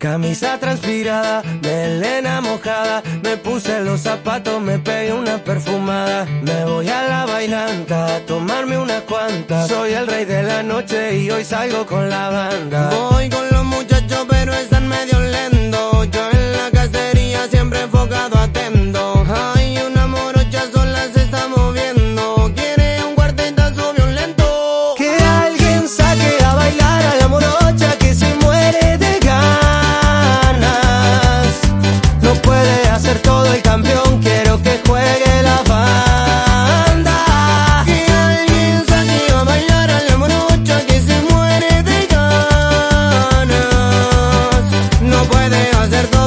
Camisa transpirada, melena mojada, me puse los zapatos, me pegué una perfumada. Me voy a la bailanta a tomarme unas cuantas. Soy el rey de la noche y hoy salgo con la banda. Voy con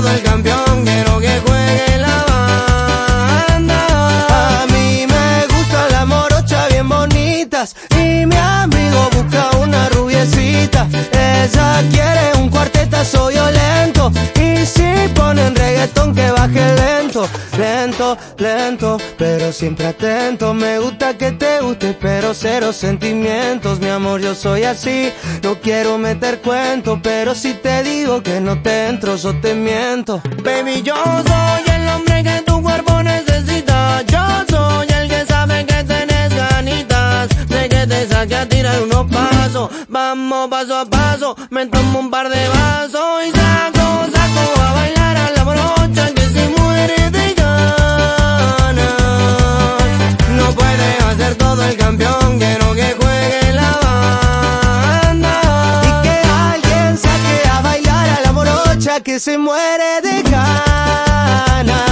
todo el campeón, quiero que juegue la banda. A mí me gusta la morocha bien bonitas y mi amigo busca una rubiecita. Ella quiere un cuartetazo lento, lento, pero siempre atento. Me gusta que te guste, pero cero sentimientos, mi amor, yo soy así. No quiero meter cuento, pero si te digo que no te entro, yo te miento. Baby, yo soy el hombre que tu cuerpo necesita. Yo soy el que sabe que tenés ganitas de que te saque a tirar unos pasos. Vamos paso a paso, me tomo un par de vasos y que se muere de ganas.